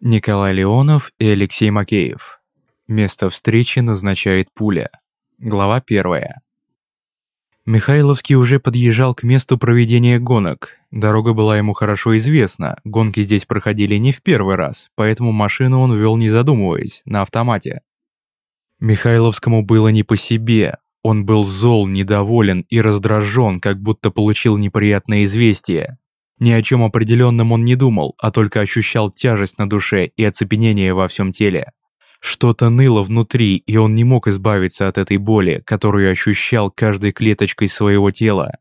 Николай Леонов и Алексей Макеев. Место встречи назначает пуля. Глава первая. Михайловский уже подъезжал к месту проведения гонок. Дорога была ему хорошо известна, гонки здесь проходили не в первый раз, поэтому машину он вел не задумываясь, на автомате. Михайловскому было не по себе, он был зол, недоволен и раздражен, как будто получил неприятное известие. Ни о чем определенном он не думал, а только ощущал тяжесть на душе и оцепенение во всем теле. Что-то ныло внутри, и он не мог избавиться от этой боли, которую ощущал каждой клеточкой своего тела.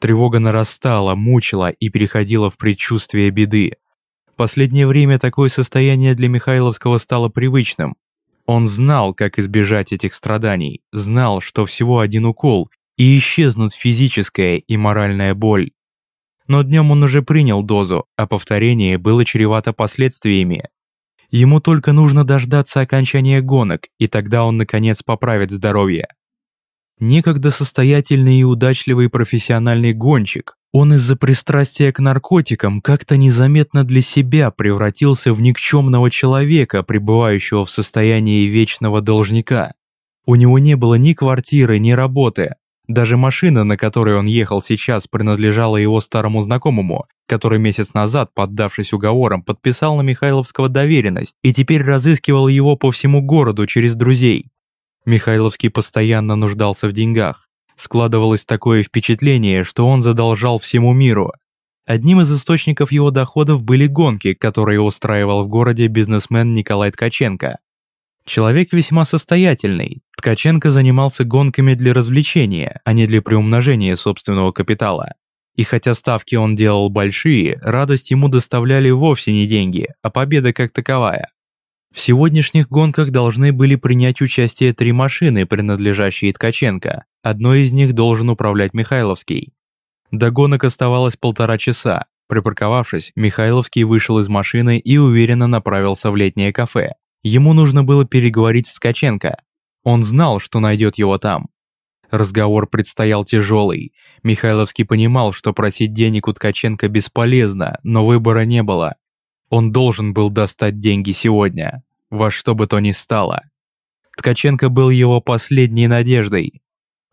Тревога нарастала, мучила и переходила в предчувствие беды. Последнее время такое состояние для Михайловского стало привычным. Он знал, как избежать этих страданий, знал, что всего один укол, и исчезнут физическая и моральная боль. Но днем он уже принял дозу, а повторение было чревато последствиями. Ему только нужно дождаться окончания гонок, и тогда он наконец поправит здоровье. Некогда состоятельный и удачливый профессиональный гонщик, он из-за пристрастия к наркотикам как-то незаметно для себя превратился в никчемного человека, пребывающего в состоянии вечного должника. У него не было ни квартиры, ни работы, даже машина, на которой он ехал сейчас, принадлежала его старому знакомому, который месяц назад, поддавшись уговорам, подписал на Михайловского доверенность и теперь разыскивал его по всему городу через друзей. Михайловский постоянно нуждался в деньгах. Складывалось такое впечатление, что он задолжал всему миру. Одним из источников его доходов были гонки, которые устраивал в городе бизнесмен Николай Ткаченко. Человек весьма состоятельный. Ткаченко занимался гонками для развлечения, а не для приумножения собственного капитала. И хотя ставки он делал большие, радость ему доставляли вовсе не деньги, а победа как таковая. В сегодняшних гонках должны были принять участие три машины, принадлежащие Ткаченко. Одной из них должен управлять Михайловский. До гонок оставалось полтора часа. Припарковавшись, Михайловский вышел из машины и уверенно направился в летнее кафе, Ему нужно было переговорить с Ткаченко. Он знал, что найдет его там. Разговор предстоял тяжелый. Михайловский понимал, что просить денег у Ткаченко бесполезно, но выбора не было. Он должен был достать деньги сегодня, во что бы то ни стало. Ткаченко был его последней надеждой.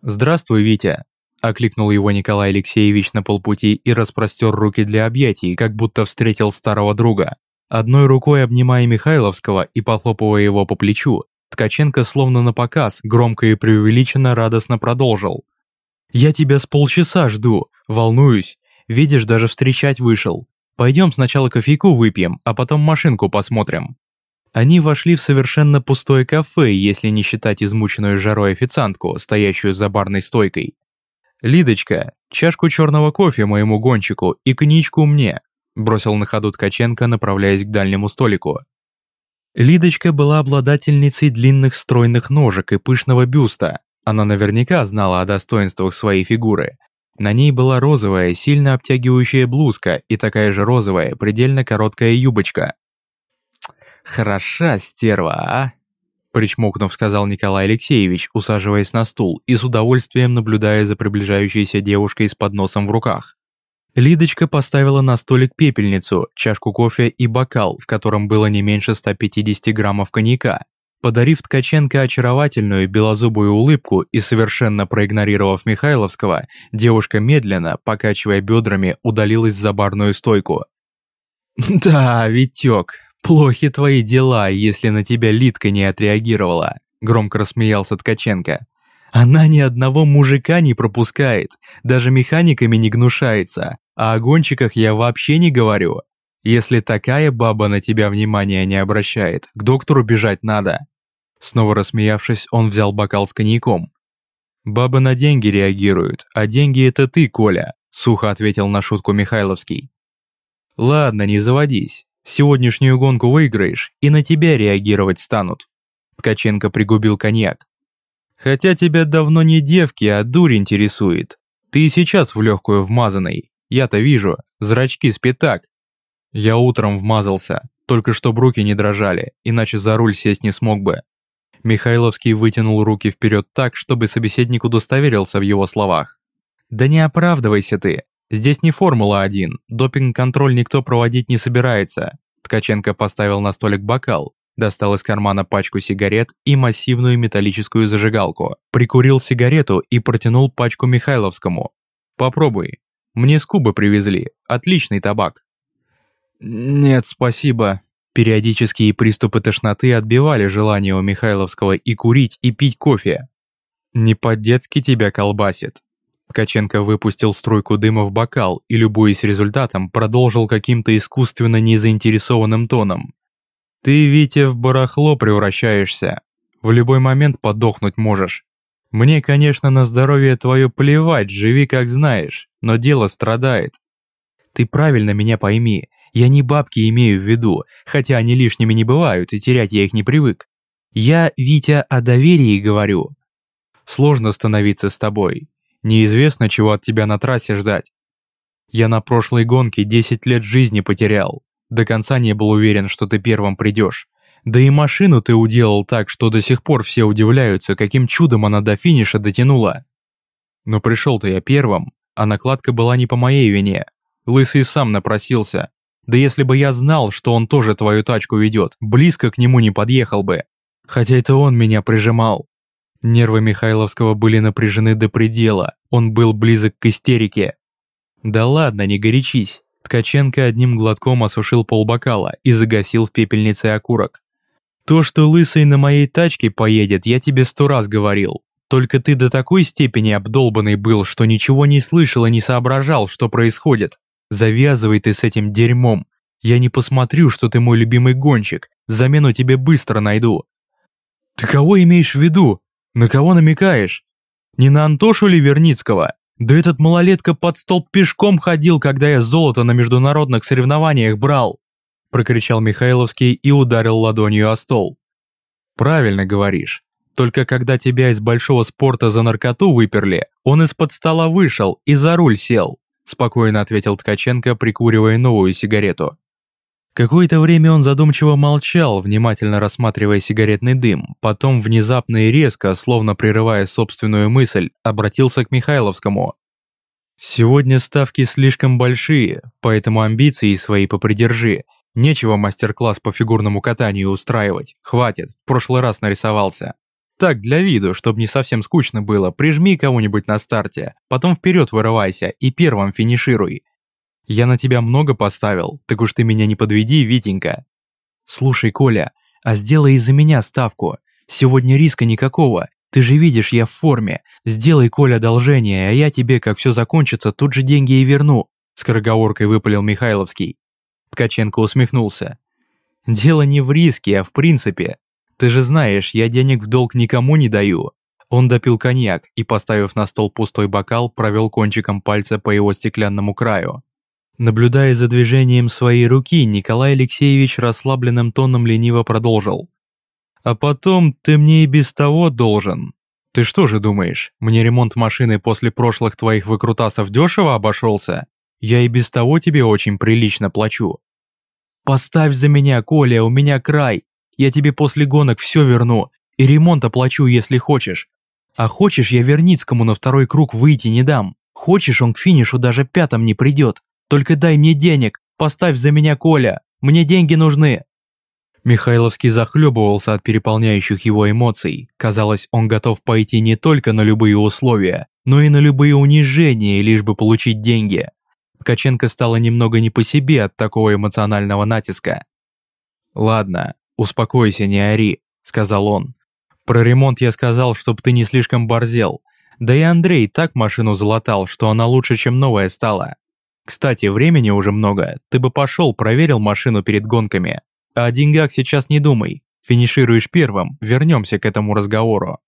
«Здравствуй, Витя», – окликнул его Николай Алексеевич на полпути и распростер руки для объятий, как будто встретил старого друга. Одной рукой обнимая Михайловского и похлопывая его по плечу, Ткаченко словно на показ, громко и преувеличенно радостно продолжил. «Я тебя с полчаса жду, волнуюсь. Видишь, даже встречать вышел. Пойдем сначала кофейку выпьем, а потом машинку посмотрим». Они вошли в совершенно пустое кафе, если не считать измученную жарой официантку, стоящую за барной стойкой. «Лидочка, чашку черного кофе моему гонщику и коньячку мне», бросил на ходу Ткаченко, направляясь к дальнему столику. Лидочка была обладательницей длинных стройных ножек и пышного бюста. Она наверняка знала о достоинствах своей фигуры. На ней была розовая, сильно обтягивающая блузка и такая же розовая, предельно короткая юбочка. «Хороша стерва, а?» Причмокнув, сказал Николай Алексеевич, усаживаясь на стул и с удовольствием наблюдая за приближающейся девушкой с подносом в руках. Лидочка поставила на столик пепельницу, чашку кофе и бокал, в котором было не меньше 150 граммов коньяка. Подарив Ткаченко очаровательную белозубую улыбку и совершенно проигнорировав Михайловского, девушка медленно, покачивая бедрами, удалилась за барную стойку. «Да, Витек, плохи твои дела, если на тебя Лидка не отреагировала», громко рассмеялся Ткаченко. «Она ни одного мужика не пропускает, даже механиками не гнушается, а о гонщиках я вообще не говорю. Если такая баба на тебя внимания не обращает, к доктору бежать надо». Снова рассмеявшись, он взял бокал с коньяком. «Бабы на деньги реагируют, а деньги это ты, Коля», сухо ответил на шутку Михайловский. «Ладно, не заводись. Сегодняшнюю гонку выиграешь, и на тебя реагировать станут». Ткаченко пригубил коньяк. «Хотя тебя давно не девки, а дурь интересует. Ты сейчас в легкую вмазанной. Я-то вижу, зрачки спитак. Я утром вмазался, только что руки не дрожали, иначе за руль сесть не смог бы. Михайловский вытянул руки вперед так, чтобы собеседник удостоверился в его словах. «Да не оправдывайся ты. Здесь не Формула-1, допинг-контроль никто проводить не собирается. Ткаченко поставил на столик бокал, достал из кармана пачку сигарет и массивную металлическую зажигалку, прикурил сигарету и протянул пачку Михайловскому. «Попробуй. Мне с Кубы привезли. Отличный табак». «Нет, спасибо». Периодические приступы тошноты отбивали желание у Михайловского и курить, и пить кофе. «Не по-детски тебя колбасит». Ткаченко выпустил струйку дыма в бокал и, любуясь результатом, продолжил каким-то искусственно незаинтересованным тоном. «Ты, Витя, в барахло превращаешься. В любой момент подохнуть можешь. Мне, конечно, на здоровье твое плевать, живи как знаешь, но дело страдает. Ты правильно меня пойми, я не бабки имею в виду, хотя они лишними не бывают, и терять я их не привык. Я, Витя, о доверии говорю. Сложно становиться с тобой. Неизвестно, чего от тебя на трассе ждать. Я на прошлой гонке 10 лет жизни потерял. До конца не был уверен, что ты первым придешь. Да и машину ты уделал так, что до сих пор все удивляются, каким чудом она до финиша дотянула. Но пришел-то я первым, а накладка была не по моей вине. Лысый сам напросился, да если бы я знал, что он тоже твою тачку ведет, близко к нему не подъехал бы. Хотя это он меня прижимал. Нервы Михайловского были напряжены до предела, он был близок к истерике. Да ладно, не горячись. Ткаченко одним глотком осушил полбокала и загасил в пепельнице окурок. То, что Лысый на моей тачке поедет, я тебе сто раз говорил. Только ты до такой степени обдолбанный был, что ничего не слышал и не соображал, что происходит. Завязывай ты с этим дерьмом. Я не посмотрю, что ты мой любимый гонщик. Замену тебе быстро найду. Ты кого имеешь в виду? На кого намекаешь? Не на Антошу ли Верницкого? Да этот малолетка под столб пешком ходил, когда я золото на международных соревнованиях брал. Прокричал Михайловский и ударил ладонью о стол. Правильно говоришь. Только когда тебя из большого спорта за наркоту выперли, он из-под стола вышел и за руль сел спокойно ответил Ткаченко, прикуривая новую сигарету. Какое-то время он задумчиво молчал, внимательно рассматривая сигаретный дым, потом внезапно и резко, словно прерывая собственную мысль, обратился к Михайловскому. «Сегодня ставки слишком большие, поэтому амбиции свои попридержи. Нечего мастер-класс по фигурному катанию устраивать, хватит, в прошлый раз нарисовался». Так, для виду, чтобы не совсем скучно было, прижми кого-нибудь на старте, потом вперед вырывайся и первым финишируй. Я на тебя много поставил, так уж ты меня не подведи, Витенька. Слушай, Коля, а сделай из-за меня ставку. Сегодня риска никакого, ты же видишь, я в форме. Сделай, Коля, одолжение, а я тебе, как все закончится, тут же деньги и верну. Скороговоркой выпалил Михайловский. Ткаченко усмехнулся. Дело не в риске, а в принципе. Ты же знаешь, я денег в долг никому не даю». Он допил коньяк и, поставив на стол пустой бокал, провел кончиком пальца по его стеклянному краю. Наблюдая за движением своей руки, Николай Алексеевич расслабленным тоном лениво продолжил. «А потом ты мне и без того должен. Ты что же думаешь, мне ремонт машины после прошлых твоих выкрутасов дешево обошелся? Я и без того тебе очень прилично плачу». «Поставь за меня, Коля, у меня край. Я тебе после гонок все верну, и ремонт оплачу, если хочешь. А хочешь, я Верницкому на второй круг выйти не дам. Хочешь, он к финишу даже пятом не придет. Только дай мне денег, поставь за меня Коля, мне деньги нужны». Михайловский захлебывался от переполняющих его эмоций. Казалось, он готов пойти не только на любые условия, но и на любые унижения, лишь бы получить деньги. Ткаченко стало немного не по себе от такого эмоционального натиска. «Ладно, «Успокойся, не ори», — сказал он. «Про ремонт я сказал, чтоб ты не слишком борзел. Да и Андрей так машину залатал, что она лучше, чем новая стала. Кстати, времени уже много, ты бы пошел, проверил машину перед гонками. А о деньгах сейчас не думай. Финишируешь первым, вернемся к этому разговору».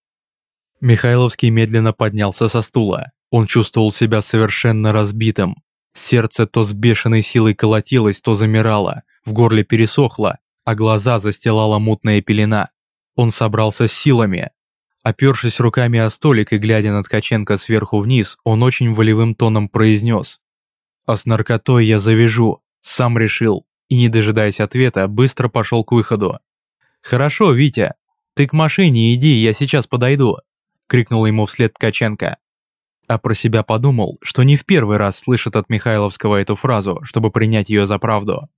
Михайловский медленно поднялся со стула. Он чувствовал себя совершенно разбитым. Сердце то с бешеной силой колотилось, то замирало, в горле пересохло, а глаза застилала мутная пелена. Он собрался с силами. Опершись руками о столик и глядя на Ткаченко сверху вниз, он очень волевым тоном произнес. «А с наркотой я завяжу, сам решил», и, не дожидаясь ответа, быстро пошел к выходу. «Хорошо, Витя, ты к машине иди, я сейчас подойду», крикнул ему вслед Ткаченко. А про себя подумал, что не в первый раз слышит от Михайловского эту фразу, чтобы принять ее за правду.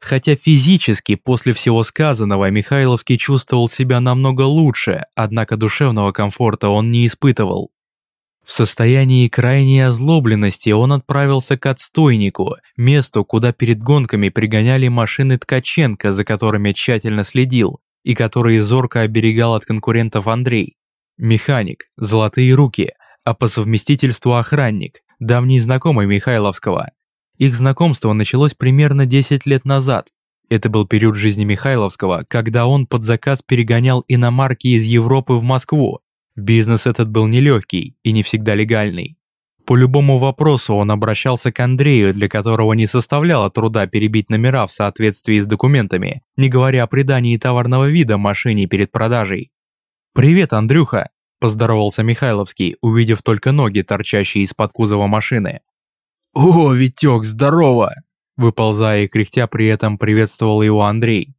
Хотя физически после всего сказанного Михайловский чувствовал себя намного лучше, однако душевного комфорта он не испытывал. В состоянии крайней озлобленности он отправился к отстойнику, месту, куда перед гонками пригоняли машины Ткаченко, за которыми тщательно следил, и которые зорко оберегал от конкурентов Андрей. Механик, золотые руки, а по совместительству охранник, давний знакомый Михайловского. Их знакомство началось примерно 10 лет назад. Это был период жизни Михайловского, когда он под заказ перегонял иномарки из Европы в Москву. Бизнес этот был нелегкий и не всегда легальный. По любому вопросу он обращался к Андрею, для которого не составляло труда перебить номера в соответствии с документами, не говоря о придании товарного вида машине перед продажей. «Привет, Андрюха!» – поздоровался Михайловский, увидев только ноги, торчащие из-под кузова машины. «О, Витек, здорово!» Выползая и кряхтя при этом приветствовал его Андрей.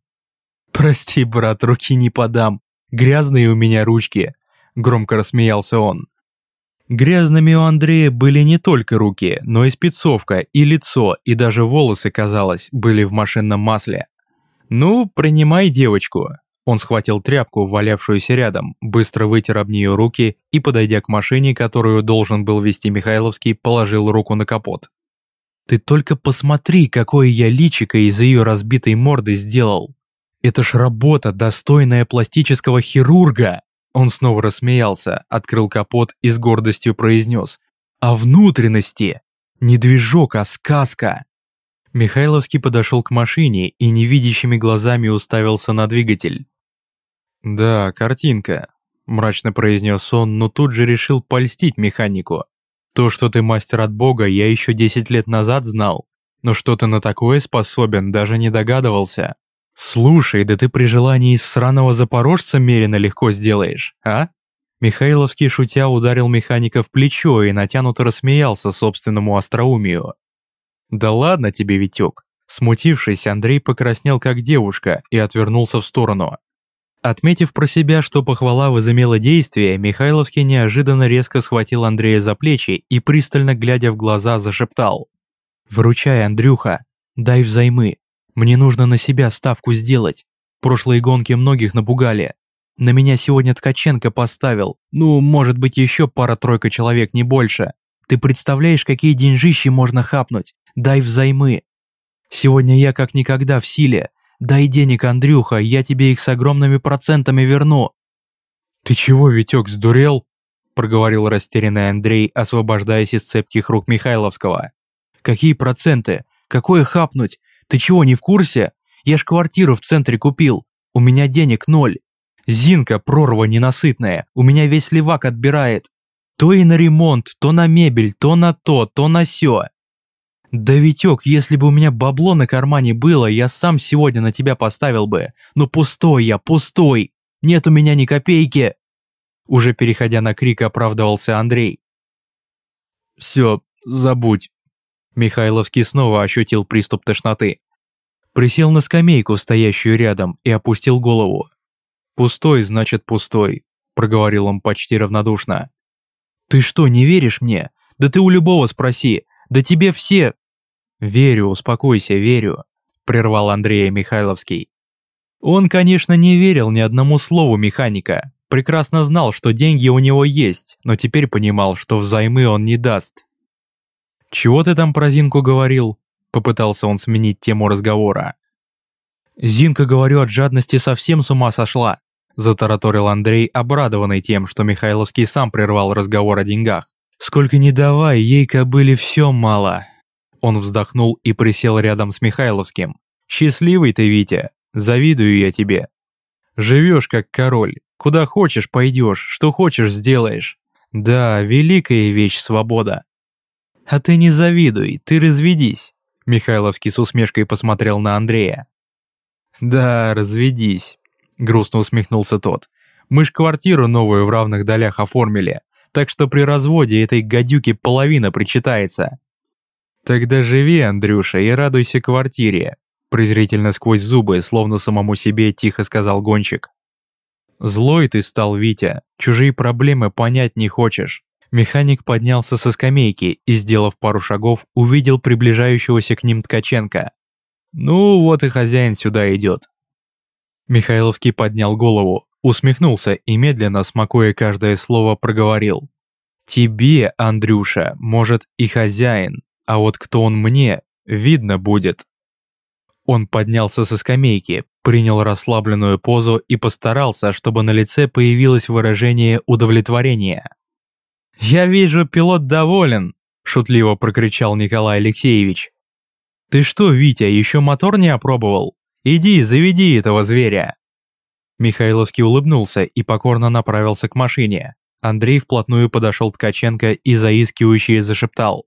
«Прости, брат, руки не подам. Грязные у меня ручки», – громко рассмеялся он. Грязными у Андрея были не только руки, но и спецовка, и лицо, и даже волосы, казалось, были в машинном масле. «Ну, принимай девочку». Он схватил тряпку, валявшуюся рядом, быстро вытер об нее руки и, подойдя к машине, которую должен был вести Михайловский, положил руку на капот. «Ты только посмотри, какое я личико из ее разбитой морды сделал! Это ж работа, достойная пластического хирурга!» Он снова рассмеялся, открыл капот и с гордостью произнес «А внутренности! Не движок, а сказка!» Михайловский подошел к машине и невидящими глазами уставился на двигатель. «Да, картинка», – мрачно произнес он, но тут же решил польстить механику. «То, что ты мастер от бога, я еще десять лет назад знал, но что ты на такое способен, даже не догадывался». «Слушай, да ты при желании из сраного запорожца мерено легко сделаешь, а?» Михайловский, шутя, ударил механика в плечо и натянуто рассмеялся собственному остроумию. «Да ладно тебе, Витек!» Смутившись, Андрей покраснел как девушка и отвернулся в сторону. Отметив про себя, что похвала возымела действие, Михайловский неожиданно резко схватил Андрея за плечи и, пристально глядя в глаза, зашептал. «Выручай, Андрюха, дай взаймы, мне нужно на себя ставку сделать. Прошлые гонки многих напугали. На меня сегодня Ткаченко поставил. Ну, может быть, еще пара-тройка человек, не больше. Ты представляешь, какие деньжищи можно хапнуть? Дай взаймы. Сегодня я как никогда в силе. Дай денег, Андрюха, я тебе их с огромными процентами верну. Ты чего, Витек, сдурел? проговорил растерянный Андрей, освобождаясь из цепких рук Михайловского. Какие проценты? Какое хапнуть? Ты чего, не в курсе? Я ж квартиру в центре купил. У меня денег ноль. Зинка, прорва ненасытная, у меня весь левак отбирает. То и на ремонт, то на мебель, то на то, то на сё. Да Витёк, если бы у меня бабло на кармане было, я сам сегодня на тебя поставил бы. Но пустой я, пустой. Нет у меня ни копейки. Уже переходя на крик, оправдывался Андрей. Все, забудь. Михайловский снова ощутил приступ тошноты. Присел на скамейку, стоящую рядом, и опустил голову. «Пустой, значит пустой», – проговорил он почти равнодушно. «Ты что, не веришь мне? Да ты у любого спроси. Да тебе все...» «Верю, успокойся, верю», – прервал Андрея Михайловский. Он, конечно, не верил ни одному слову механика, прекрасно знал, что деньги у него есть, но теперь понимал, что взаймы он не даст, «Чего ты там про Зинку говорил?» Попытался он сменить тему разговора. «Зинка, говорю, от жадности совсем с ума сошла», затараторил Андрей, обрадованный тем, что Михайловский сам прервал разговор о деньгах. «Сколько не давай, ей кобыли все мало». Он вздохнул и присел рядом с Михайловским. «Счастливый ты, Витя, завидую я тебе. Живешь как король, куда хочешь пойдешь, что хочешь сделаешь. Да, великая вещь свобода. «А ты не завидуй, ты разведись», — Михайловский с усмешкой посмотрел на Андрея. «Да, разведись», — грустно усмехнулся тот. «Мы ж квартиру новую в равных долях оформили, так что при разводе этой гадюки половина причитается». «Тогда живи, Андрюша, и радуйся квартире», презрительно сквозь зубы, словно самому себе тихо сказал гонщик. «Злой ты стал, Витя, чужие проблемы понять не хочешь. Механик поднялся со скамейки и, сделав пару шагов, увидел приближающегося к ним Ткаченко. Ну, вот и хозяин сюда идет. Михайловский поднял голову, усмехнулся и медленно, смакуя каждое слово, проговорил. «Тебе, Андрюша, может и хозяин, а вот кто он мне, видно будет». Он поднялся со скамейки, принял расслабленную позу и постарался, чтобы на лице появилось выражение удовлетворения. «Я вижу, пилот доволен», – шутливо прокричал Николай Алексеевич. «Ты что, Витя, еще мотор не опробовал? Иди, заведи этого зверя!» Михайловский улыбнулся и покорно направился к машине. Андрей вплотную подошел Ткаченко и заискивающе зашептал.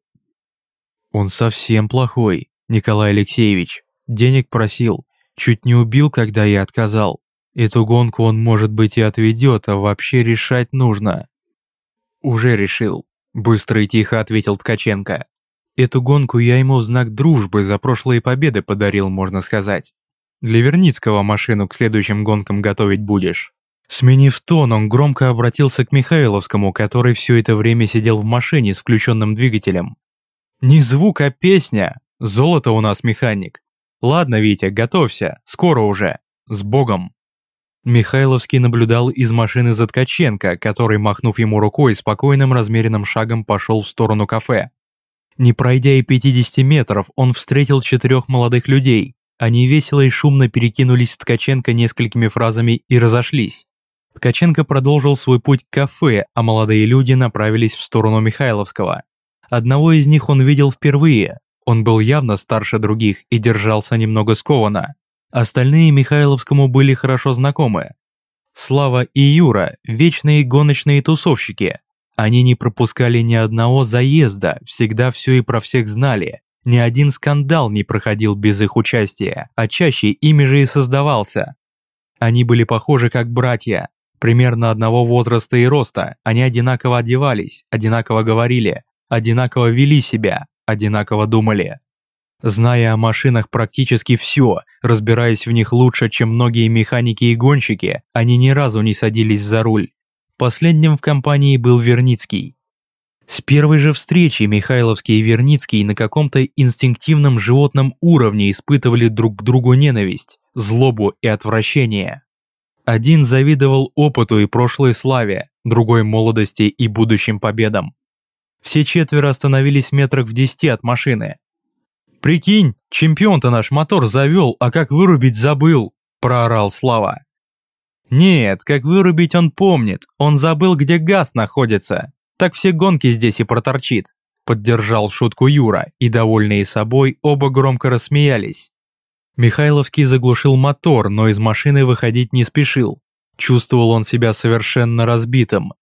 «Он совсем плохой, Николай Алексеевич. Денег просил, чуть не убил, когда я отказал. Эту гонку он, может быть, и отведет, а вообще решать нужно». «Уже решил», – быстро и тихо ответил Ткаченко. «Эту гонку я ему в знак дружбы за прошлые победы подарил, можно сказать. Для Верницкого машину к следующим гонкам готовить будешь». Сменив тон, он громко обратился к Михайловскому, который все это время сидел в машине с включенным двигателем. «Не звук, а песня! Золото у нас механик! Ладно, Витя, готовься, скоро уже! С Богом!» Михайловский наблюдал из машины за Ткаченко, который, махнув ему рукой, спокойным размеренным шагом пошел в сторону кафе. Не пройдя и 50 метров, он встретил четырех молодых людей. Они весело и шумно перекинулись с Ткаченко несколькими фразами и разошлись. Ткаченко продолжил свой путь к кафе, а молодые люди направились в сторону Михайловского. Одного из них он видел впервые. Он был явно старше других и держался немного скованно. Остальные Михайловскому были хорошо знакомы. Слава и Юра – вечные гоночные тусовщики. Они не пропускали ни одного заезда, всегда все и про всех знали. Ни один скандал не проходил без их участия, а чаще ими же и создавался. Они были похожи как братья, примерно одного возраста и роста, они одинаково одевались, одинаково говорили, одинаково вели себя, одинаково думали. Зная о машинах практически все, разбираясь в них лучше, чем многие механики и гонщики, они ни разу не садились за руль. Последним в компании был Верницкий. С первой же встречи Михайловский и Верницкий на каком-то инстинктивном животном уровне испытывали друг к другу ненависть, злобу и отвращение. Один завидовал опыту и прошлой славе, другой молодости и будущим победам. Все четверо остановились метрах в десяти от машины, «Прикинь, чемпион-то наш мотор завел, а как вырубить забыл», – проорал Слава. «Нет, как вырубить он помнит, он забыл, где газ находится. Так все гонки здесь и проторчит», – поддержал шутку Юра, и, довольные собой, оба громко рассмеялись. Михайловский заглушил мотор, но из машины выходить не спешил. Чувствовал он себя совершенно разбитым,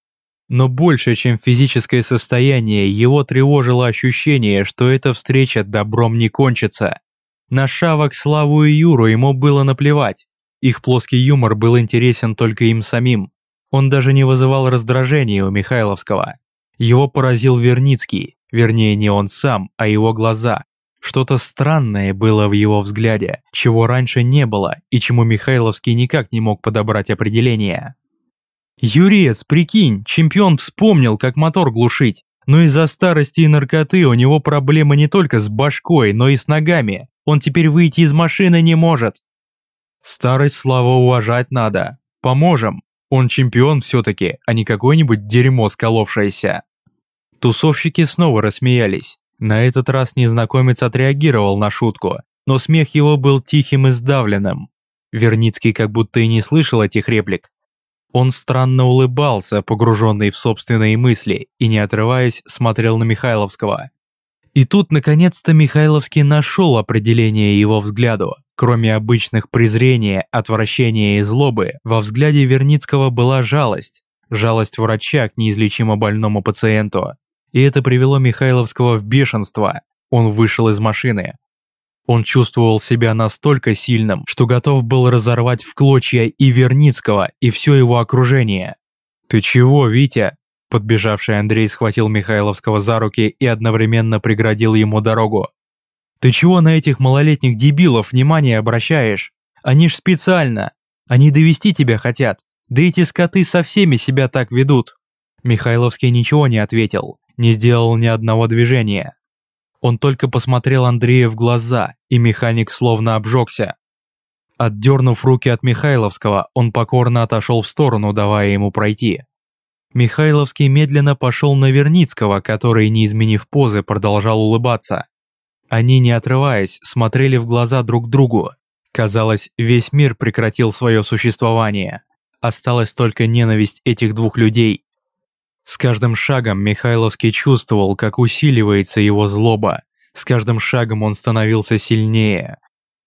но больше, чем физическое состояние, его тревожило ощущение, что эта встреча добром не кончится. На Шавок, Славу и Юру ему было наплевать. Их плоский юмор был интересен только им самим. Он даже не вызывал раздражения у Михайловского. Его поразил Верницкий, вернее не он сам, а его глаза. Что-то странное было в его взгляде, чего раньше не было и чему Михайловский никак не мог подобрать определение. Юрец, прикинь, чемпион вспомнил, как мотор глушить. Но из-за старости и наркоты у него проблемы не только с башкой, но и с ногами. Он теперь выйти из машины не может. Старость слава уважать надо. Поможем. Он чемпион все-таки, а не какое-нибудь дерьмо сколовшееся. Тусовщики снова рассмеялись. На этот раз незнакомец отреагировал на шутку, но смех его был тихим и сдавленным. Верницкий как будто и не слышал этих реплик, он странно улыбался, погруженный в собственные мысли, и не отрываясь, смотрел на Михайловского. И тут, наконец-то, Михайловский нашел определение его взгляду. Кроме обычных презрения, отвращения и злобы, во взгляде Верницкого была жалость. Жалость врача к неизлечимо больному пациенту. И это привело Михайловского в бешенство. Он вышел из машины, он чувствовал себя настолько сильным, что готов был разорвать в клочья и Верницкого, и все его окружение. «Ты чего, Витя?» Подбежавший Андрей схватил Михайловского за руки и одновременно преградил ему дорогу. «Ты чего на этих малолетних дебилов внимание обращаешь? Они ж специально. Они довести тебя хотят. Да эти скоты со всеми себя так ведут». Михайловский ничего не ответил, не сделал ни одного движения. Он только посмотрел Андрея в глаза, и механик словно обжегся. Отдернув руки от Михайловского, он покорно отошел в сторону, давая ему пройти. Михайловский медленно пошел на Верницкого, который, не изменив позы, продолжал улыбаться. Они, не отрываясь, смотрели в глаза друг другу. Казалось, весь мир прекратил свое существование. Осталась только ненависть этих двух людей. С каждым шагом Михайловский чувствовал, как усиливается его злоба. С каждым шагом он становился сильнее.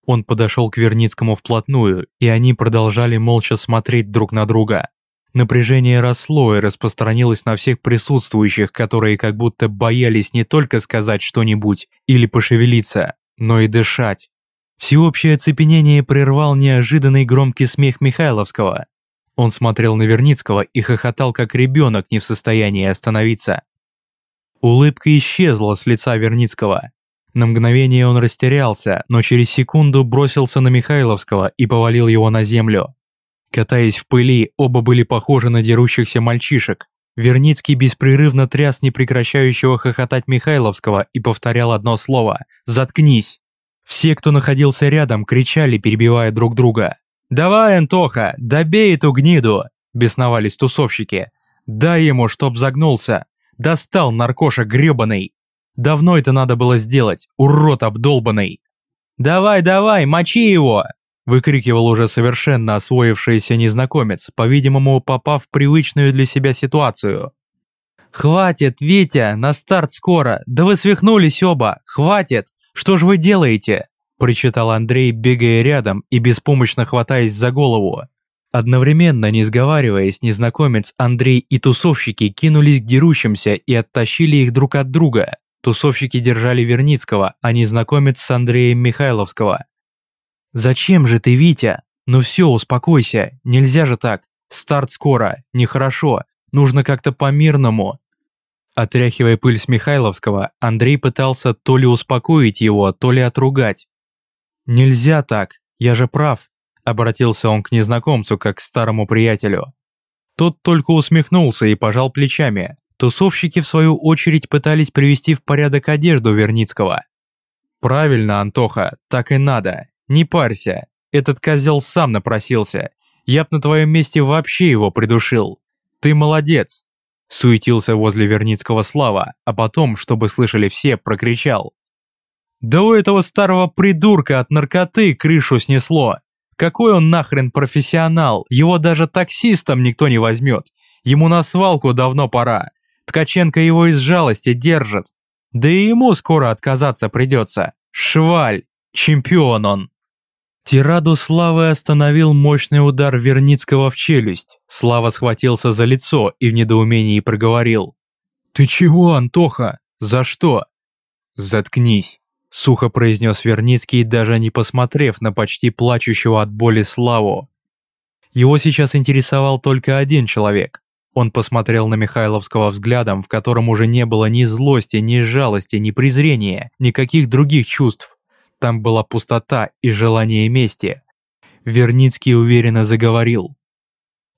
Он подошел к Верницкому вплотную, и они продолжали молча смотреть друг на друга. Напряжение росло и распространилось на всех присутствующих, которые как будто боялись не только сказать что-нибудь или пошевелиться, но и дышать. Всеобщее оцепенение прервал неожиданный громкий смех Михайловского. Он смотрел на Верницкого и хохотал, как ребенок, не в состоянии остановиться. Улыбка исчезла с лица Верницкого. На мгновение он растерялся, но через секунду бросился на Михайловского и повалил его на землю. Катаясь в пыли, оба были похожи на дерущихся мальчишек. Верницкий беспрерывно тряс непрекращающего хохотать Михайловского и повторял одно слово «Заткнись!». Все, кто находился рядом, кричали, перебивая друг друга. «Давай, Антоха, добей эту гниду!» – бесновались тусовщики. «Дай ему, чтоб загнулся! Достал наркоша гребаный! Давно это надо было сделать, урод обдолбанный!» «Давай, давай, мочи его!» – выкрикивал уже совершенно освоившийся незнакомец, по-видимому, попав в привычную для себя ситуацию. «Хватит, Витя, на старт скоро! Да вы свихнулись оба! Хватит! Что ж вы делаете?» Причитал Андрей, бегая рядом и беспомощно хватаясь за голову. Одновременно, не сговариваясь, незнакомец Андрей и тусовщики кинулись к дерущимся и оттащили их друг от друга. Тусовщики держали Верницкого, а незнакомец с Андреем Михайловского. «Зачем же ты, Витя? Ну все, успокойся, нельзя же так. Старт скоро, нехорошо, нужно как-то по-мирному». Отряхивая пыль с Михайловского, Андрей пытался то ли успокоить его, то ли отругать. «Нельзя так, я же прав», — обратился он к незнакомцу, как к старому приятелю. Тот только усмехнулся и пожал плечами. Тусовщики, в свою очередь, пытались привести в порядок одежду Верницкого. «Правильно, Антоха, так и надо. Не парься. Этот козел сам напросился. Я б на твоем месте вообще его придушил. Ты молодец!» Суетился возле Верницкого Слава, а потом, чтобы слышали все, прокричал. Да у этого старого придурка от наркоты крышу снесло. Какой он нахрен профессионал, его даже таксистом никто не возьмет. Ему на свалку давно пора. Ткаченко его из жалости держит. Да и ему скоро отказаться придется. Шваль, чемпион он. Тираду Славы остановил мощный удар Верницкого в челюсть. Слава схватился за лицо и в недоумении проговорил. «Ты чего, Антоха? За что?» «Заткнись», Сухо произнес Верницкий, даже не посмотрев на почти плачущего от боли Славу. Его сейчас интересовал только один человек. Он посмотрел на Михайловского взглядом, в котором уже не было ни злости, ни жалости, ни презрения, никаких других чувств. Там была пустота и желание мести. Верницкий уверенно заговорил.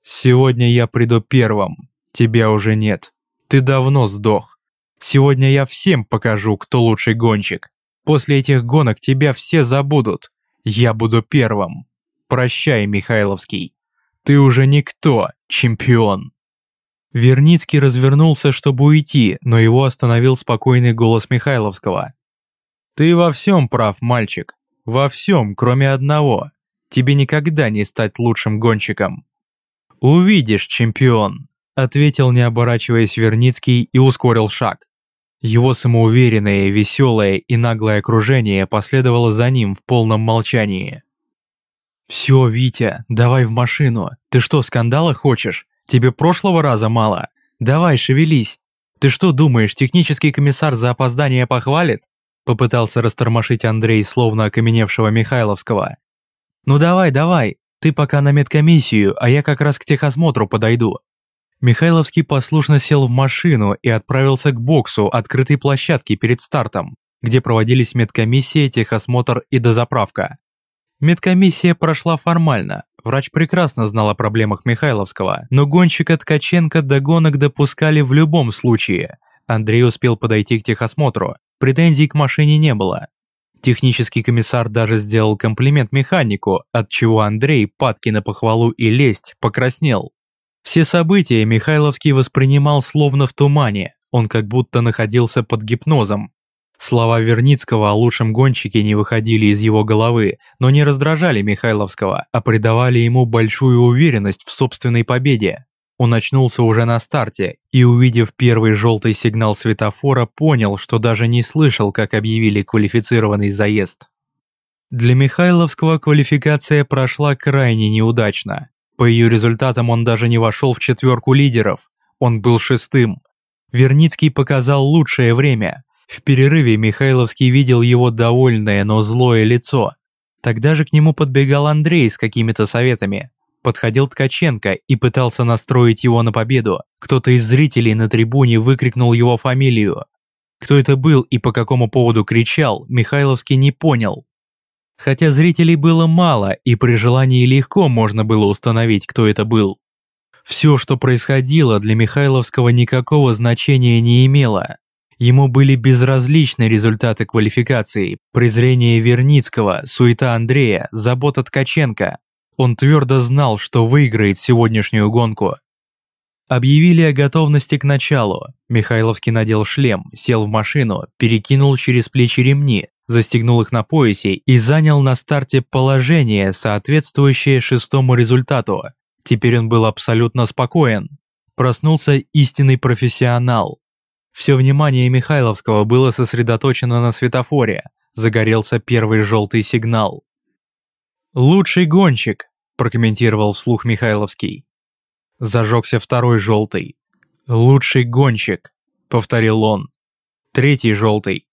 «Сегодня я приду первым. Тебя уже нет. Ты давно сдох. Сегодня я всем покажу, кто лучший гонщик. После этих гонок тебя все забудут. Я буду первым. Прощай, Михайловский. Ты уже никто, чемпион. Верницкий развернулся, чтобы уйти, но его остановил спокойный голос Михайловского. «Ты во всем прав, мальчик. Во всем, кроме одного. Тебе никогда не стать лучшим гонщиком». «Увидишь, чемпион», — ответил, не оборачиваясь Верницкий и ускорил шаг. Его самоуверенное, веселое и наглое окружение последовало за ним в полном молчании. «Все, Витя, давай в машину. Ты что, скандала хочешь? Тебе прошлого раза мало? Давай, шевелись. Ты что думаешь, технический комиссар за опоздание похвалит?» Попытался растормошить Андрей, словно окаменевшего Михайловского. «Ну давай, давай, ты пока на медкомиссию, а я как раз к техосмотру подойду. Михайловский послушно сел в машину и отправился к боксу открытой площадки перед стартом, где проводились медкомиссия, техосмотр и дозаправка. Медкомиссия прошла формально. Врач прекрасно знал о проблемах Михайловского, но гонщика Ткаченко до гонок допускали в любом случае. Андрей успел подойти к техосмотру, претензий к машине не было. Технический комиссар даже сделал комплимент механику, от чего Андрей, падки на похвалу и лесть, покраснел. Все события Михайловский воспринимал словно в тумане, он как будто находился под гипнозом. Слова Верницкого о лучшем гонщике не выходили из его головы, но не раздражали Михайловского, а придавали ему большую уверенность в собственной победе. Он очнулся уже на старте и, увидев первый желтый сигнал светофора, понял, что даже не слышал, как объявили квалифицированный заезд. Для Михайловского квалификация прошла крайне неудачно. По ее результатам он даже не вошел в четверку лидеров. Он был шестым. Верницкий показал лучшее время. В перерыве Михайловский видел его довольное, но злое лицо. Тогда же к нему подбегал Андрей с какими-то советами. Подходил Ткаченко и пытался настроить его на победу. Кто-то из зрителей на трибуне выкрикнул его фамилию. Кто это был и по какому поводу кричал, Михайловский не понял. Хотя зрителей было мало, и при желании легко можно было установить, кто это был. Все, что происходило, для Михайловского никакого значения не имело. Ему были безразличны результаты квалификации, презрение Верницкого, суета Андрея, забота Ткаченко. Он твердо знал, что выиграет сегодняшнюю гонку. Объявили о готовности к началу. Михайловский надел шлем, сел в машину, перекинул через плечи ремни, застегнул их на поясе и занял на старте положение, соответствующее шестому результату. Теперь он был абсолютно спокоен. Проснулся истинный профессионал. Все внимание Михайловского было сосредоточено на светофоре. Загорелся первый желтый сигнал. «Лучший гонщик», – прокомментировал вслух Михайловский. Зажегся второй желтый. «Лучший гонщик», – повторил он. Третий желтый.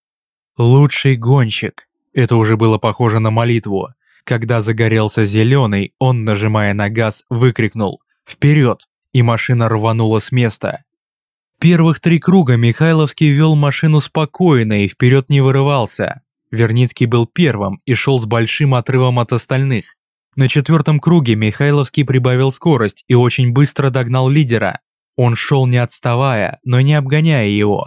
«Лучший гонщик». Это уже было похоже на молитву. Когда загорелся зеленый, он, нажимая на газ, выкрикнул «Вперед!» и машина рванула с места. Первых три круга Михайловский вел машину спокойно и вперед не вырывался. Верницкий был первым и шел с большим отрывом от остальных. На четвертом круге Михайловский прибавил скорость и очень быстро догнал лидера. Он шел не отставая, но не обгоняя его.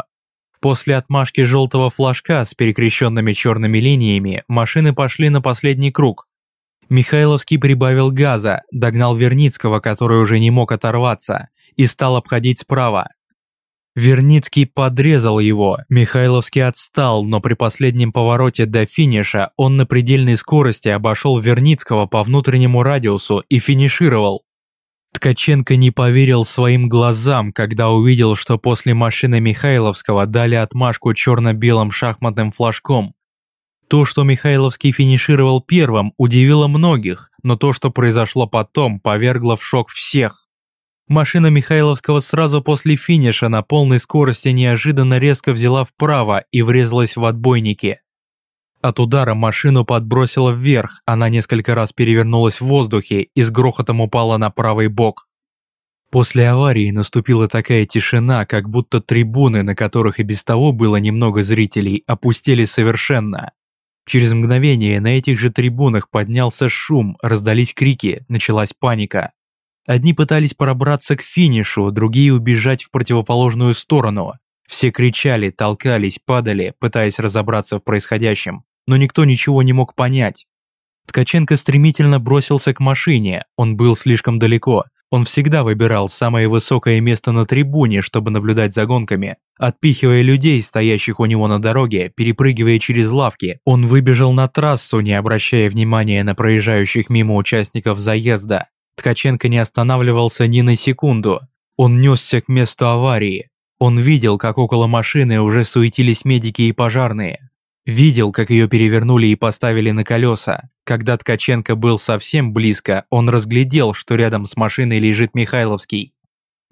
После отмашки желтого флажка с перекрещенными черными линиями машины пошли на последний круг. Михайловский прибавил газа, догнал Верницкого, который уже не мог оторваться, и стал обходить справа. Верницкий подрезал его, Михайловский отстал, но при последнем повороте до финиша он на предельной скорости обошел Верницкого по внутреннему радиусу и финишировал. Ткаченко не поверил своим глазам, когда увидел, что после машины Михайловского дали отмашку черно-белым шахматным флажком. То, что Михайловский финишировал первым, удивило многих, но то, что произошло потом, повергло в шок всех. Машина Михайловского сразу после финиша на полной скорости неожиданно резко взяла вправо и врезалась в отбойники. От удара машину подбросило вверх, она несколько раз перевернулась в воздухе и с грохотом упала на правый бок. После аварии наступила такая тишина, как будто трибуны, на которых и без того было немного зрителей, опустили совершенно. Через мгновение на этих же трибунах поднялся шум, раздались крики, началась паника. Одни пытались пробраться к финишу, другие убежать в противоположную сторону. Все кричали, толкались, падали, пытаясь разобраться в происходящем, но никто ничего не мог понять. Ткаченко стремительно бросился к машине, он был слишком далеко. Он всегда выбирал самое высокое место на трибуне, чтобы наблюдать за гонками. Отпихивая людей, стоящих у него на дороге, перепрыгивая через лавки, он выбежал на трассу, не обращая внимания на проезжающих мимо участников заезда. Ткаченко не останавливался ни на секунду. Он несся к месту аварии. Он видел, как около машины уже суетились медики и пожарные. Видел, как ее перевернули и поставили на колеса. Когда Ткаченко был совсем близко, он разглядел, что рядом с машиной лежит Михайловский.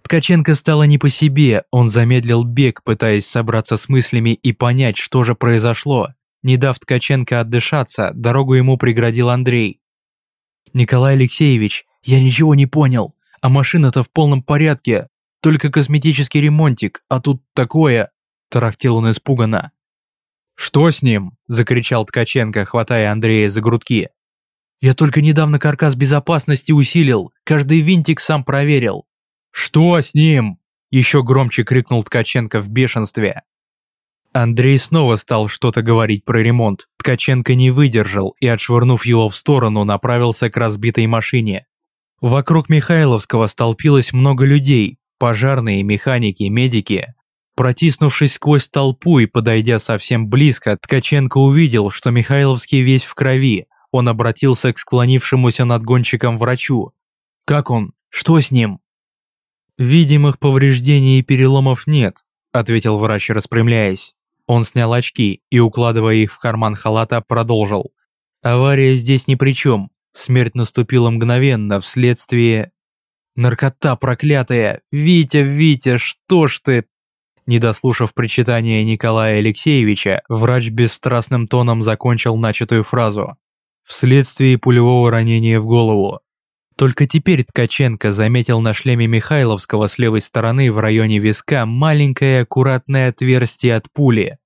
Ткаченко стало не по себе, он замедлил бег, пытаясь собраться с мыслями и понять, что же произошло. Не дав Ткаченко отдышаться, дорогу ему преградил Андрей. «Николай Алексеевич, «Я ничего не понял, а машина-то в полном порядке, только косметический ремонтик, а тут такое...» Тарахтел он испуганно. «Что с ним?» – закричал Ткаченко, хватая Андрея за грудки. «Я только недавно каркас безопасности усилил, каждый винтик сам проверил». «Что с ним?» Еще громче крикнул Ткаченко в бешенстве. Андрей снова стал что-то говорить про ремонт. Ткаченко не выдержал и, отшвырнув его в сторону, направился к разбитой машине. Вокруг Михайловского столпилось много людей, пожарные, механики, медики. Протиснувшись сквозь толпу и подойдя совсем близко, Ткаченко увидел, что Михайловский весь в крови. Он обратился к склонившемуся над гонщиком врачу. «Как он? Что с ним?» «Видимых повреждений и переломов нет», ответил врач, распрямляясь. Он снял очки и, укладывая их в карман халата, продолжил. «Авария здесь ни при чем. Смерть наступила мгновенно вследствие...» «Наркота проклятая! Витя, Витя, что ж ты...» Не дослушав причитания Николая Алексеевича, врач бесстрастным тоном закончил начатую фразу. «Вследствие пулевого ранения в голову». Только теперь Ткаченко заметил на шлеме Михайловского с левой стороны в районе виска маленькое аккуратное отверстие от пули.